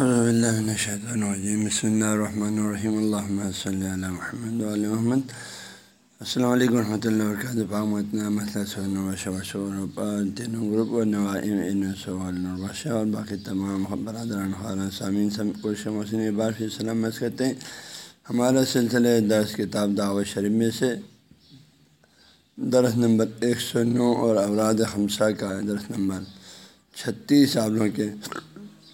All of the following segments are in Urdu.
الرجیم بسم اللہ الرحمن الرحیم اللہ صلی اللہ محمد علیہ محمد السلام علیکم ورحمۃ اللہ وبرکاتہ گروپ اور باقی تمام برادران خارہ سامعین سب کو بار پھر سلامت کرتے ہیں ہمارا سلسلہ درس کتاب دعوت شریف میں سے درس نمبر ایک سو نو اور اوراد خمسہ کا درس نمبر چھتیس آپ لوگوں کے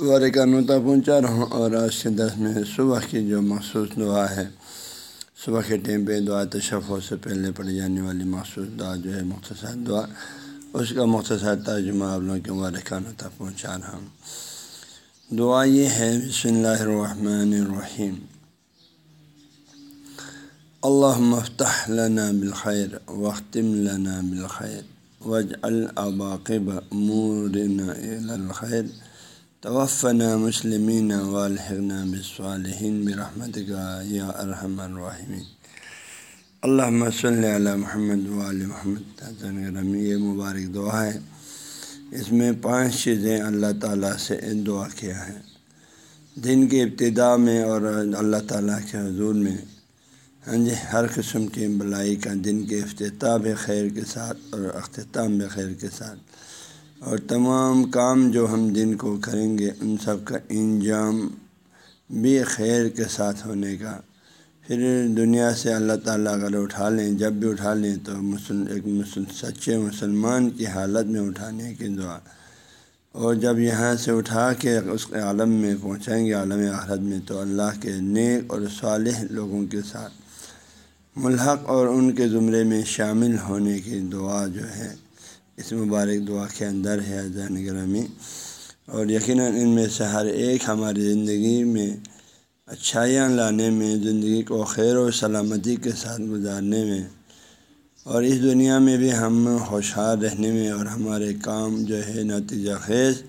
وار کا نوتا پہنچا رہا ہوں اور آج کے درس میں صبح کی جو مخصوص دعا ہے، صبح کے ٹائم پہ دعا تشفوں سے پہلے پڑھی جانے والی مخصوص دعا جو ہے، مختصر دعا، اس کا مختصر ترجمہ آپ لوگوں کے وارکہ نوتا پہنچا رہا ہوں۔ دعا یہ ہے، بسم اللہ الرحمن الرحیم۔ اللہ مفتح لنا بالخیر وختم لنا بالخیر وج الباقب مورنا الخیر۔ توفنا مسلمین والحقنا بصالحین برحمت کا یا ارحم الرحمین اللہ صلی علی محمد وال محمد۔ یہ مبارک دعا ہے۔ اس میں پانچ چیزیں اللہ تعالیٰ سے دعا کیا ہے۔ دن کی ابتدا میں اور اللہ تعالیٰ کے حضور میں۔ ہاں جی ہر قسم کی بلائی کا دن کے افتتاح خیر کے ساتھ اور اختتام خیر کے ساتھ۔ اور تمام کام جو ہم دن کو کریں گے، ان سب کا انجام بھی خیر کے ساتھ ہونے کا۔ پھر دنیا سے اللہ تعالیٰ اگر اٹھا لیں، جب بھی اٹھا لیں تو مسلم ایک مسلم سچے مسلمان کی حالت میں اٹھانے کی دعا۔ اور جب یہاں سے اٹھا کے اس عالم میں پہنچائیں گے، عالم آحرت میں، تو اللہ کے نیک اور صالح لوگوں کے ساتھ ملحق اور ان کے زمرے میں شامل ہونے کی دعا جو ہے اس مبارک دعا کے اندر ہے زین گرامی۔ اور یقیناً ان میں سے ہر ایک ہماری زندگی میں اچھائیاں لانے میں، زندگی کو خیر و سلامتی کے ساتھ گزارنے میں، اور اس دنیا میں بھی ہم خوشحال رہنے میں اور ہمارے کام جو ہے نتیجہ خیز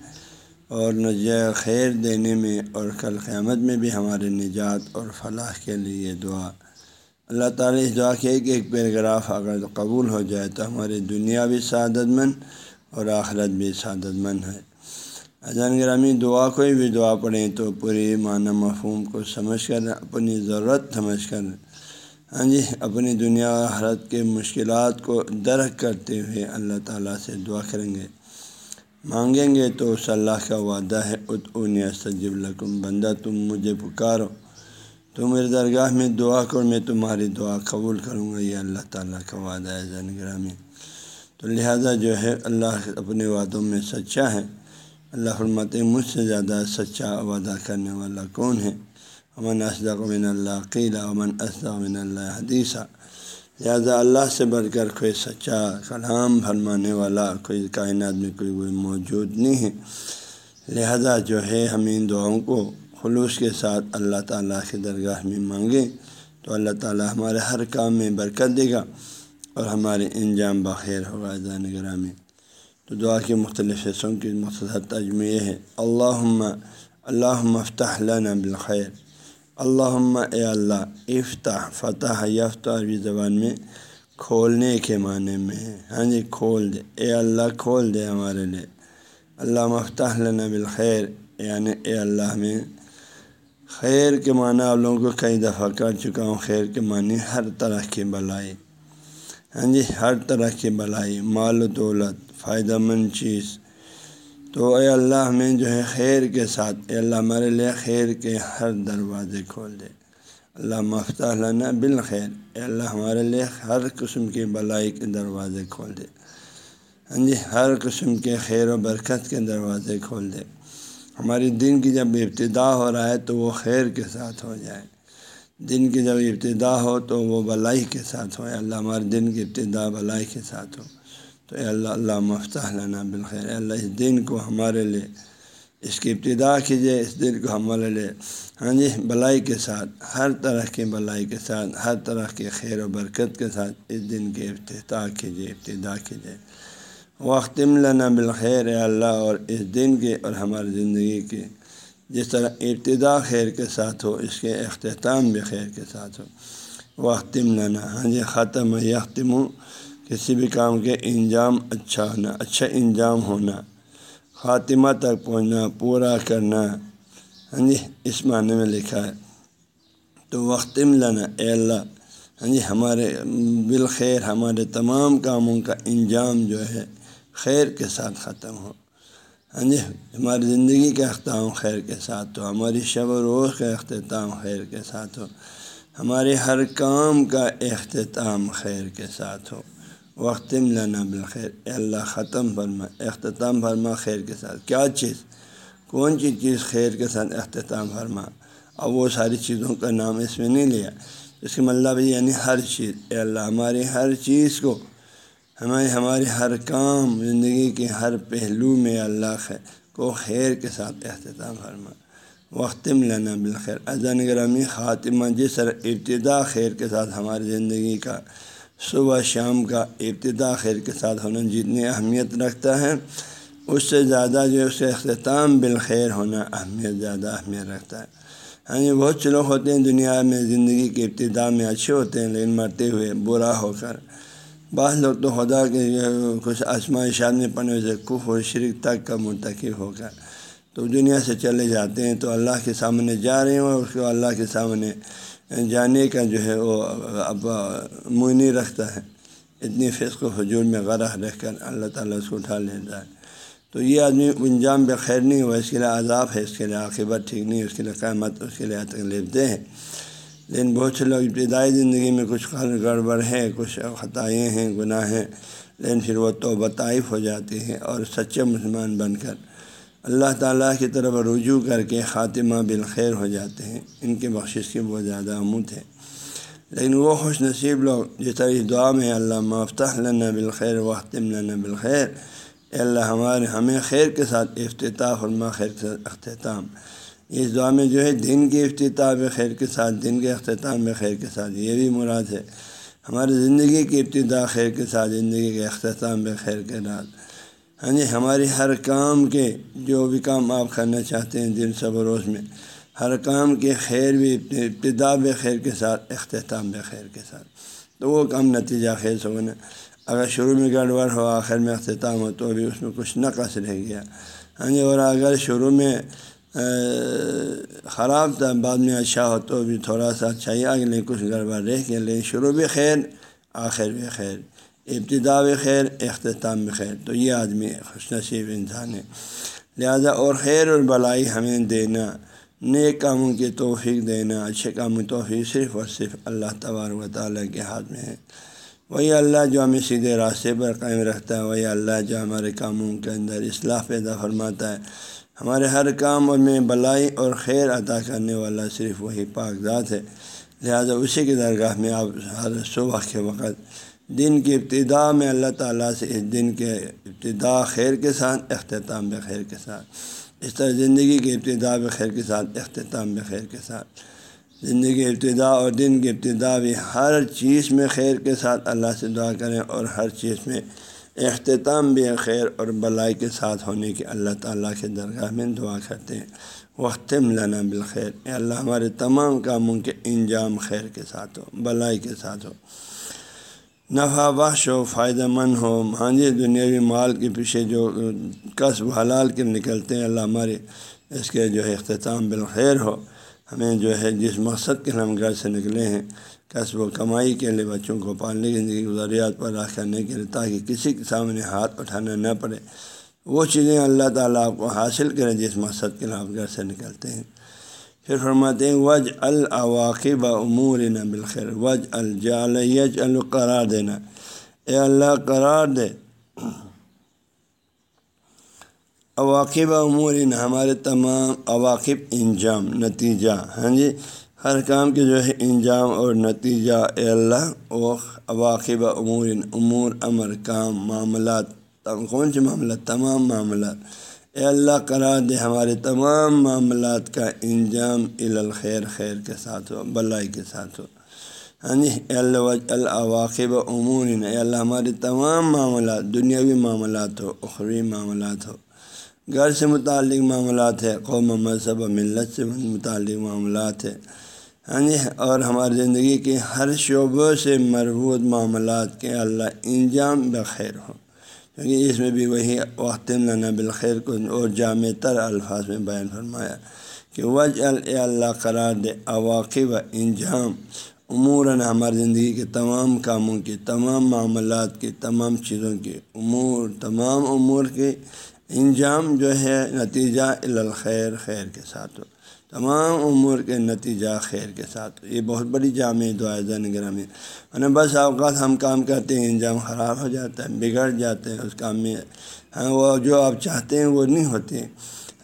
اور نجیہ خیر دینے میں اور کل قیامت میں بھی ہمارے نجات اور فلاح کے لیے دعا۔ اللہ تعالیٰ اس دعا کے ایک ایک پیراگراف اگر قبول ہو جائے تو ہماری دنیا بھی سعادت مند اور آخرت بھی سعادت مند ہے۔ اذان گرامی دعا کوئی بھی دعا پڑھیں تو پوری معنی مفہوم کو سمجھ کر، اپنی ضرورت سمجھ کر ہاں جی اپنی دنیا حرت کے مشکلات کو درک کرتے ہوئے اللہ تعالیٰ سے دعا کریں گے۔ مانگیں گے تو اس اللہ کا وعدہ ہے ات اون سجب لکم، بندہ تم مجھے پکارو۔ تو میرے درگاہ میں دعا کر، میں تمہاری دعا قبول کروں گا، یہ اللہ تعالیٰ کا وعدہ ہے، زین گرامی۔ تو لہٰذا جو ہے، اللہ اپنے وعدوں میں سچا ہے۔ اللہ فرمات مجھ سے زیادہ سچا وعدہ کرنے والا کون ہے؟ امن اسدق من اللہ قیلا امن اسدق من اللہ حدیثہ لہٰذا اللہ سے بڑھ کر کوئی سچا کلام فرمانے والا، کوئی کائنات میں کوئی کوئی موجود نہیں ہے۔ لہذا جو ہے، ہم ان دعاؤں کو خلوص کے ساتھ اللہ تعالیٰ کے درگاہ میں مانگیں تو اللہ تعالیٰ ہمارے ہر کام میں برکت دے گا اور ہمارے انجام بخیر ہوگا زان گرامی تو دعا کے مختلف حصوں کی مختصر تجمہ یہ ہے اللہ اللہ مفتح لنا بالخیر اللہ اے اللہ، افتح، فتح یفتح عربی زبان میں کھولنے کے معنی میں ہے۔ ہاں جی کھول دے۔ اے اللہ، کھول دے ہمارے لیے۔ اللہ مفتح لنا بالخیر یعنی اے اللہ میں خیر کے معنی آپ لوگوں کو کئی دفعہ کر چکا ہوں، خیر کے معنی ہر طرح کی بلائی۔ ہاں جی ہر طرح کی بلائی، مال و دولت، فائدہ مند چیز۔ تو اے اللہ، ہمیں جو ہے خیر کے ساتھ، اے اللہ ہمارے لیے خیر کے ہر دروازے کھول دے۔ اللہ مفتہ لنا بالخیر۔ اے اللہ ہمارے لیے ہر قسم کی بلائی کے دروازے کھول دے۔ ہاں جی ہر قسم کے خیر و برکت کے دروازے کھول دے۔ ہماری دن کی جب ابتدا ہو رہا ہے تو وہ خیر کے ساتھ ہو جائے۔ دن کی جب ابتدا ہو تو وہ بلائی کے ساتھ ہو۔ اللہ، ہمارے دن کی ابتدا بلائی کے ساتھ ہو۔ تو اے اللہ اللہ مفتح لنا بالخیر۔ اللہ، اس دن کو ہمارے لیے، اس کی ابتدا کیجیے، اس دن کو ہمارے لیے۔ ہاں جی بلائی کے ساتھ، ہر طرح کی بلائی کے ساتھ، ہر طرح کے خیر و برکت کے ساتھ اس دن کے افتتاح کیجیے، ابتدا کیجیے۔ وختم لنا بالخیر اللہ اور اس دن کے اور ہماری زندگی کے۔ جس طرح ابتدا خیر کے ساتھ ہو، اس کے اختتام بھی خیر کے ساتھ ہو۔ وختم لنا ہاں جی ختم یختم کسی بھی کام کے انجام اچھا ہونا اچھا انجام ہونا، خاتمہ تک پہنچنا، پورا کرنا ہاں جی اس معنی میں لکھا ہے۔ تو وقت لنا، اے اللہ ہاں جی ہمارے بالخیر، ہمارے تمام کاموں کا انجام جو ہے خیر کے ساتھ ختم ہو۔ ہاں جی ہماری زندگی کا اختتام خیر کے ساتھ ہو، ہماری شب و روز کا اختتام خیر کے ساتھ ہو، ہمارے ہر کام کا اختتام خیر کے ساتھ ہو۔ وقت لنا بالخیر، اے اللہ ختم فرما، اختتام فرما خیر کے ساتھ۔ کیا چیز؟ کون سی چیز خیر کے ساتھ اختتام فرما؟ اب وہ ساری چیزوں کا نام اس میں نہیں لیا۔ اس کے مطلب یعنی ہر چیز۔ اے اللہ، ہماری ہر چیز کو ہمیں ہمارے ہر کام، زندگی کے ہر پہلو میں اللہ کو خیر کے ساتھ اختتام فرما۔ وقت لینا بالخیر اذن گرامی خاتمہ، جس طرح ابتدا خیر کے ساتھ ہماری زندگی کا صبح شام کا ابتدا خیر کے ساتھ ہونا جتنی اہمیت رکھتا ہے، اس سے زیادہ جو اس کا اختتام بالخیر ہونا اہمیت، زیادہ اہمیت رکھتا ہے۔ ہاں جی بہت سے لوگ ہوتے ہیں دنیا میں زندگی کے ابتدا میں اچھے ہوتے ہیں، لیکن مرتے ہوئے برا ہو کر بعض لوگ تو خدا کے کچھ آسما اشاد میں پڑھنے سے کف و شرک تک کا منتخب ہو کر تو دنیا سے چلے جاتے ہیں تو اللہ کے سامنے جا رہے ہیں اور اس کو اللہ کے سامنے جانے کا جو ہے وہ اب معنی رکھتا ہے۔ اتنی فسق و حجور میں غرح رکھ کر اللہ تعالیٰ اس کو اٹھا لیتا ہے۔ تو یہ آدمی انجام بے خیر نہیں ہوا، اس کے لیے عذاب ہے، اس کے لیے عاقبت ٹھیک نہیں، اس کے لیے قیامت، اس کے لیے تکلیف دہ ہے لیکن بہت سے لوگ ابتدائی زندگی میں کچھ گڑبڑ ہے کچھ خطائیں ہیں، گناہ ہیں، لیکن پھر وہ تو بطائف ہو جاتی ہے اور سچے مسلمان بن کر اللہ تعالیٰ کی طرف رجوع کر کے خاتمہ بالخیر ہو جاتے ہیں۔ ان کے بخشش کی بہت زیادہ عمود ہے۔ لیکن وہ خوش نصیب لوگ جس طرح اس دعا میں اللہ مفتح لنا بالخیر وختم لنا بالخیر۔ اللہ، ہمارے ہمیں خیر کے ساتھ افتتاح فرما خیر کے ساتھ اختتام۔ اس دعا میں جو ہے دن کے افتتاح خیر کے ساتھ، دن کے اختتام میں خیر کے ساتھ، یہ بھی مراد ہے۔ ہماری زندگی کی ابتدا خیر کے ساتھ، زندگی کے اختتام میں خیر کے ساتھ۔ ہاں جی ہماری ہر کام کے جو بھی کام آپ کرنا چاہتے ہیں، دن، سب روز میں، ہر کام کے خیر بھی ابتدا خیر کے ساتھ اختتام خیر کے ساتھ۔ تو وہ کام نتیجہ خیر ہونا۔ اگر شروع میں گڑبڑ ہو، آخر میں اختتام ہو، تو بھی اس میں کچھ نقص رہ گیا۔ ہاں جی اور اگر شروع میں خراب تھا بعد میں اچھا ہو تو بھی تھوڑا سا اچھا ہی آگے لیکن کچھ گڑبڑ رہ گیا لیکن شروع بھی خیر، آخر بھی خیر. ابتدا بھی خیر، اختتام بھی خیر. تو یہ آدمی خوش نصیب انسان ہے لہذا اور خیر اور بلائی ہمیں دینا، نیک کاموں کی توفیق دینا، اچھے کاموں کی توفیق صرف اور صرف اللہ تبارک و تعالیٰ کے ہاتھ میں ہے۔ وہی اللہ جو ہمیں سیدھے راستے پر قائم رکھتا ہے، وہی اللہ جو ہمارے کاموں کے اندر اصلاح پیدا فرماتا ہے۔ ہمارے ہر کام میں بلائی اور خیر عطا کرنے والا صرف وہی پاک ذات ہے۔ لہٰذا اسی کی درگاہ میں آپ ہر صبح کے وقت دن کی ابتدا میں اللہ تعالیٰ سے اس دن کے ابتدا خیر کے ساتھ، اختتام بخیر کے ساتھ۔ اس طرح زندگی کی ابتدا بخیر کے ساتھ، اختتام بخیر کے ساتھ۔ زندگی ابتدا اور دن کی ابتدا بھی ہر چیز میں خیر کے ساتھ اللہ سے دعا کریں اور ہر چیز میں اختتام بھی خیر اور بلائی کے ساتھ ہونے کی اللہ تعالیٰ کے درگاہ میں دعا کرتے ہیں۔ وقت ملانا بالخیر اے اللہ ہمارے تمام کاموں کے انجام خیر کے ساتھ ہو، بلائی کے ساتھ ہو۔ نفع بخش ہو فائدہ مند ہو۔ ہاں جی دنیاوی مال کے پیچھے جو قصب حلال کے نکلتے ہیں، اللہ ہمارے اس کے جو اختتام بالخیر ہو۔ ہمیں جو ہے جس مقصد کے ہم گھر سے نکلے ہیں قصب و کمائی کے لیے بچوں کو پالنے کی زندگی ضروریات پر راہ کرنے کے لیے، تاکہ کسی کے سامنے ہاتھ اٹھانا نہ پڑے۔ وہ چیزیں اللہ تعالیٰ آپ کو حاصل کریں جس مقصد کے لیے آپ گھر سے نکلتے ہیں۔ پھر فرماتے ہیں وج الواقب امور نہ بالخیر وج الجال یج القرار دینا اے اللہ قرار دے۔ اواقب امور ہمارے تمام اواقب انجام، نتیجہ ہاں جی؟ ہر کام کے جو ہے انجام اور نتیجہ، اے اللہ وہ اواقب امور امور، امر، کام، معاملات کون سے معاملات؟ تمام معاملات۔ اے اللہ، قرار دے ہمارے تمام معاملات کا انجام الخیر، خیر کے ساتھ ہو، بلائی کے ساتھ ہو۔ ہاں جی؟ اللہ الاواقب امور اے اللہ، ہمارے تمام معاملات، دنیاوی معاملات ہو، اخروی معاملات ہو۔ گھر سے متعلق معاملات ہے، قوم مذہب و ملت سے متعلق معاملات ہے۔ ہاں جی اور ہماری زندگی کے ہر شعبوں سے مربوط معاملات کے اللہ انجام بخیر ہو۔ کیونکہ اس میں بھی وہی وقت لانا بالخیر کو اور جامع تر الفاظ میں بیان فرمایا کہ وج اللہ قرار دے اواقب انجام۔ امور ہماری زندگی کے تمام کاموں کی تمام معاملات کی تمام چیزوں کے امور تمام امور کے انجام جو ہے، نتیجہ الخیر، خیر کے ساتھ ہو۔ تمام امور کے نتیجہ خیر کے ساتھ ہو۔ یہ بہت بڑی جامع دعا زین گرامی۔ میں بس اوقات ہم کام کرتے ہیں، انجام خراب ہو جاتا ہے، بگڑ جاتے ہیں اس کام میں۔ ہاں وہ جو آپ چاہتے ہیں وہ نہیں ہوتے۔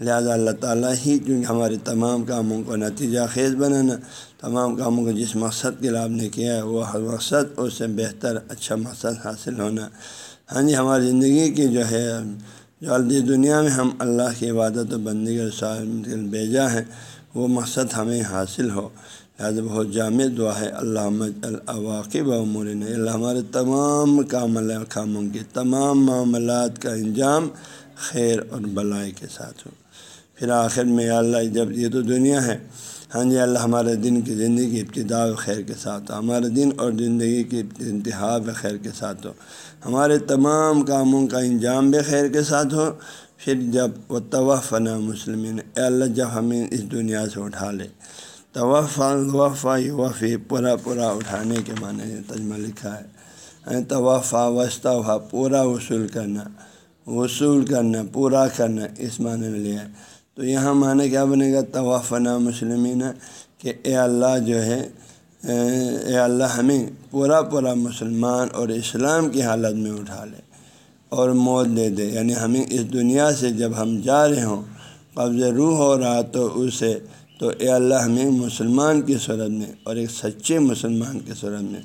لہٰذا اللہ تعالیٰ ہی کیونکہ ہمارے تمام کاموں کو نتیجہ خیز بنانا، تمام کاموں کو جس مقصد کے لابھ نے کیا ہے، وہ ہر مقصد اس سے بہتر اچھا مقصد حاصل ہونا۔ ہاں جی ہماری زندگی کی جو ہے جو دنیا میں ہم اللہ کی عبادت و بندی کے بھیجا ہے، وہ مقصد ہمیں حاصل ہو۔ لہٰذا بہت جامع دعا ہے اللہ الواقب عمور اللہ ہمارے تمام کامل کاموں کے تمام معاملات کا انجام خیر اور بلائی کے ساتھ ہو۔ پھر آخر میں اللہ جب یہ تو دنیا ہے ہاں جی اللہ ہمارے دن کی زندگی کی ابتدا و خیر کے ساتھ ہو۔ ہمارے دن اور زندگی کی انتہا و خیر کے ساتھ ہو۔ ہمارے تمام کاموں کا انجام بھی خیر کے ساتھ ہو۔ پھر جب وہ توفنا مسلمین اے اللہ جب ہمیں اس دنیا سے اٹھا لے۔ توفا وفا وفی پورا پورا اٹھانے کے معنی تجمہ لکھا ہے۔ ہاں، توفا وسطہ پورا وصول کرنا وصول کرنا، پورا کرنا اس معنی میں لیا ہے۔ تو یہاں معنی کیا بنے گا؟ توافنا مسلمین، کہ اے اللہ جو ہے، اے اللہ ہمیں پورا پورا مسلمان اور اسلام کی حالت میں اٹھا لے اور موت دے دے۔ یعنی ہمیں اس دنیا سے جب ہم جا رہے ہوں، قبض روح ہو رہا تو اسے، تو اے اللہ ہمیں مسلمان کی صورت میں اور ایک سچے مسلمان کی صورت میں،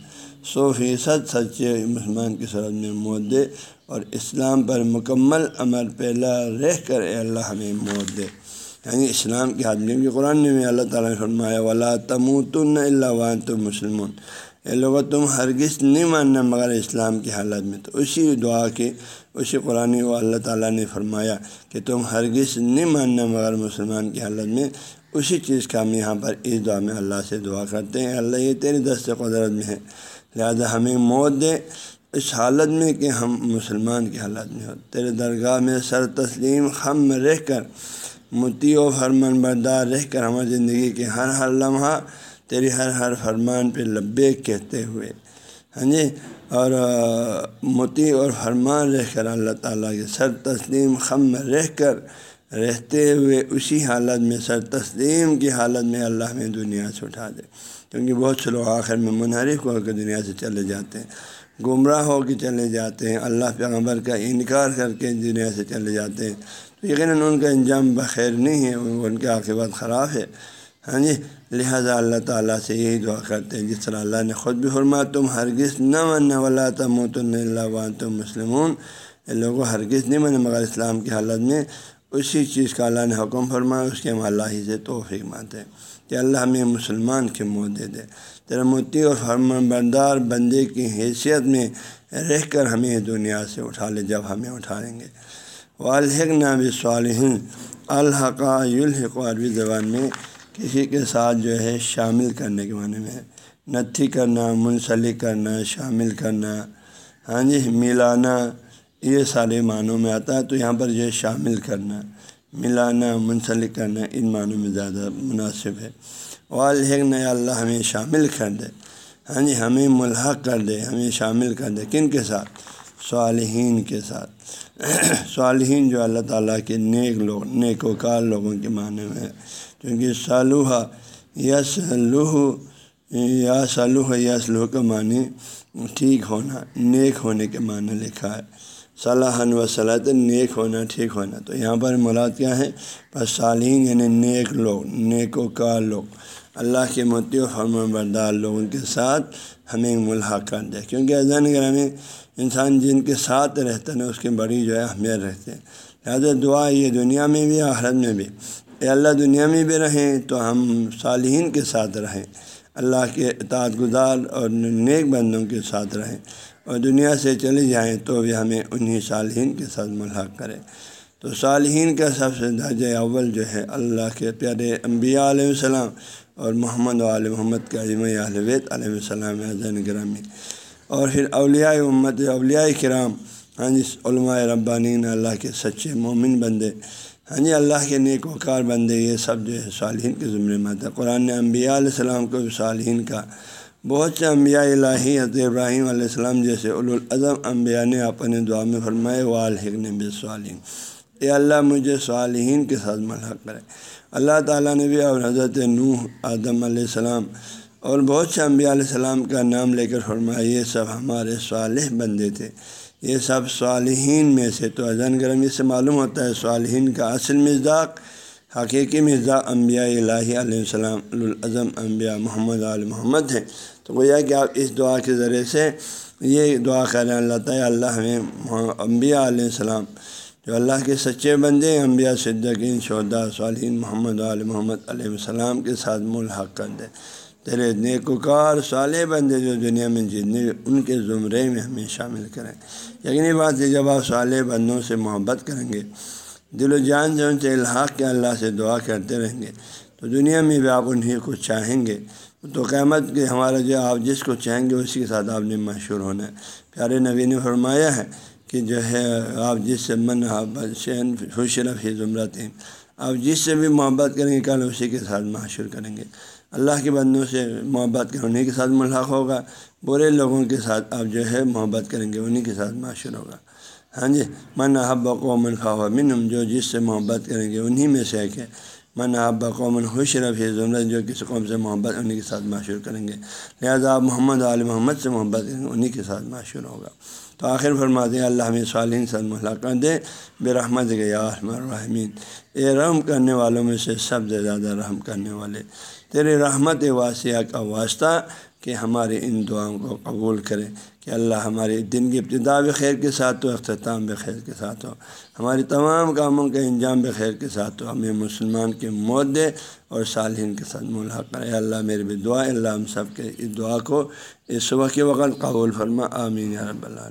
سو فیصد سچے مسلمان کی صورت میں موت دے اور اسلام پر مکمل عمل پہلا رہ کر اے اللہ ہمیں موت دے۔ یعنی اسلام کی حادمی کی قرآن میں اللہ تعالیٰ نے فرمایا، ولا تموتن اللہ وان تو مسلمون۔ اے لوگ تم ہرگز نہیں ماننا مگر اسلام کی حالت میں۔ تو اسی دعا کے، اسی قرآن و اللہ تعالیٰ نے فرمایا کہ تم ہرگز نہیں ماننا مگر مسلمان کی حالت میں۔ اسی چیز کا ہم یہاں پر اس دعا میں اللہ سے دعا کرتے ہیں۔ اللہ یہ تیری دست قدرت میں ہے۔ لہذا ہمیں موت دے اس حالت میں کہ ہم مسلمان کی حالت میں ہو۔ تیرے درگاہ میں سر تسلیم، خم رہ کر متی و فرمان بردار رہ کر ہماری زندگی کے ہر ہر لمحہ تیری ہر ہر فرمان پہ لبے کہتے ہوئے۔ ہاں جی؟ اور متی اور فرمان رہ کر اللہ تعالیٰ کے سر تسلیم، خم رہ کر رہتے ہوئے اسی حالت میں، سر تسلیم کی حالت میں اللہ میں دنیا سے اٹھا دے۔ کیونکہ بہت سے لوگ آخر میں منحرف ہو کے دنیا سے چلے جاتے ہیں۔ گمراہ ہو کے چلے جاتے ہیں۔ اللہ پیغمبر کا انکار کر کے دنیا سے چلے جاتے ہیں۔ تو یقیناً ان کا انجام بخیر نہیں ہے، ان کے عاقبت خراب ہے ہاں جی لہٰذا اللہ تعالیٰ سے یہی دعا کرتے ہیں، جس طرح اللہ نے خود بھی فرما تم ہرگز نہ من والا تم تو اللہ تم مسلمون لوگوں ہرگز نہیں من مگر اسلام کی حالت میں اسی چیز کا اللہ نے حکم فرمایا، اس کے ہم اللہ ہی سے توفیق مانتے ہیں کہ اللہ ہمیں مسلمان کی موت دے دے۔ تیرا متی اور فرمان بردار بندے کی حیثیت میں رہ کر ہمیں دنیا سے اٹھا لے، جب ہمیں اٹھائیں گے۔ والحق نہ صالحین الحقا الحق عربی زبان میں کسی کے ساتھ جو ہے شامل کرنے کے معنی میں نتھی کرنا، منسلک کرنا، شامل کرنا۔ ہاں جی ملانا، یہ سارے معنوں میں آتا ہے، تو یہاں پر جو ہے شامل کرنا۔ ملانا، منسلک کرنا، ان معنوں میں زیادہ مناسب ہے۔ والحق نہ اللہ ہمیں شامل کر دے۔ ہاں جی ہمیں ملحق کر دے، ہمیں شامل کر دے۔ کن کے ساتھ؟ صالحین کے ساتھ۔ صالحین جو اللہ تعالیٰ کے نیک لوگ، نیک وکار لوگوں کے معنی میں ہے۔ کیونکہ صالحہ یس لوہ یا صالح یس لوہ کا معنی ٹھیک ہونا، نیک ہونے کے معنی لکھا ہے۔ صلاح و صلاحت نیک ہونا، ٹھیک ہونا۔ تو یہاں پر مراد کیا ہے؟ بس صالحین یعنی نیک لوگ، نیک وکار لوگ۔ اللہ کے متی و فرم بردار لوگوں کے ساتھ ہمیں ملحق کر دے۔ کیونکہ اذان گرامی انسان جن کے ساتھ رہتا ہے اس کی بڑی جو ہے اہمیت رکھتے ہیں۔ لہٰذا دعا یہ دنیا میں بھی، آخرت میں بھی۔ اے اللہ، دنیا میں بھی رہیں تو ہم صالحین کے ساتھ رہیں۔ اللہ کے اطاعت گزار اور نیک بندوں کے ساتھ رہیں۔ اور دنیا سے چلے جائیں تو بھی ہمیں انہیں صالحین کے ساتھ ملحق کرے تو صالحین کا سب سے درجۂ اول جو ہے اللہ کے پیارے انبیاء علیہ السلام اور محمد علیہ محمد کا عظم الویت علیہ السلام عظین گرامی۔ اور پھر اولیاء امت، اولیاء کرام ہاں جی علماء ربانین اللہ کے سچے مومن بندے ہاں جی اللہ کے نیک وکار بندے، یہ سب جو ہے صالحین کے ذمے مت ہے قرآن نے انبیاء علیہ السلام کو بھی صالحین کا بہت سے انبیاء الہی، حضرت ابراہیم علیہ السلام جیسے الاظم انبیاء نے اپنے دعا میں فرمائے والحق نے صالحین اے اللہ، مجھے صالحین کے ساتھ ملحق کرے۔ اللہ تعالیٰ نے بھی اور حضرت نوح، آدم علیہ السلام اور بہت سے انبیاء علیہ السلام کا نام لے کر فرمایا، یہ سب ہمارے صالح بندے تھے۔ یہ سب صالحین میں سے تو اذن گرم اس سے معلوم ہوتا ہے صالحین کا اصل مزاق، حقیقی مزاق انبیاء الہی علیہ السلام الاظم انبیاء محمد علیہ محمد ہیں۔ تو گویا کہ آپ اس دعا کے ذریعے سے یہ دعا کریں، اللہ تعالیٰ اللہ ہمیں انبیاء علیہ السلام، جو اللہ کے سچے بندے، انبیاء صدقین شہدا صالحین محمد علیہ محمد علیہ السلام کے ساتھ ملحق کر دیں۔ تیرے نیکوکار صالح بندے جو دنیا میں جتنے ان کے زمرے میں ہمیں شامل کریں۔ یقینی بات ہے جب آپ صالح بندوں سے محبت کریں گے، دل و جان سے ان سے الحاق کے اللہ سے دعا کرتے رہیں گے، تو دنیا میں بھی آپ انہیں کو چاہیں گے۔ تو قیامت کے ہمارا جو آپ جس کو چاہیں گے، اسی کے ساتھ آپ نے مشہور ہونا ہے۔ پیارے نبی نے فرمایا ہے کہ جو ہے آپ جس سے من شین خوشرف ہی زمرت ہیں آپ جس سے بھی محبت کریں گے، کل اسی کے ساتھ معاشر کریں گے۔ اللہ کے بندوں سے محبت کریں، انہیں کے ساتھ ملحق ہوگا۔ برے لوگوں کے ساتھ آپ جو ہے محبت کریں گے، انہیں کے ساتھ معاشر ہوگا۔ ہاں جی من حب قومن خواہ منم جو جس سے محبت کریں گے انہیں میں سے کہ من حب قومن خوش رفیع زمرت جو کسی قوم سے محبت، انہیں کے ساتھ معاشر کریں گے۔ لہٰذا آپ محمد علیہ محمد سے محبت کریں گے، انہیں کے ساتھ معاشر ہوگا۔ تو آخر فرما دیں اللہ ہمیں صالحین سے ملاقات دے، بے رحمت یا الرحمین۔ اے رحم کرنے والوں میں سے سب سے زیادہ رحم کرنے والے، تیرے رحمت واسعہ کا واسطہ کہ ہمارے ان دعاؤں کو قبول کرے، کہ اللہ ہمارے دن کی ابتدا بھی خیر کے ساتھ ہو، اختتام بھی خیر کے ساتھ ہو۔ ہماری تمام کاموں کا انجام بھی خیر کے ساتھ ہو، ہمیں مسلمان کی موت دے اور صالحین کے ساتھ ملاق کرے۔ اللہ، میرے بھی دعا اللہ ہم سب کے اس دعا کو اس صبح کے وقت قبول فرما۔ آمین رب اللہ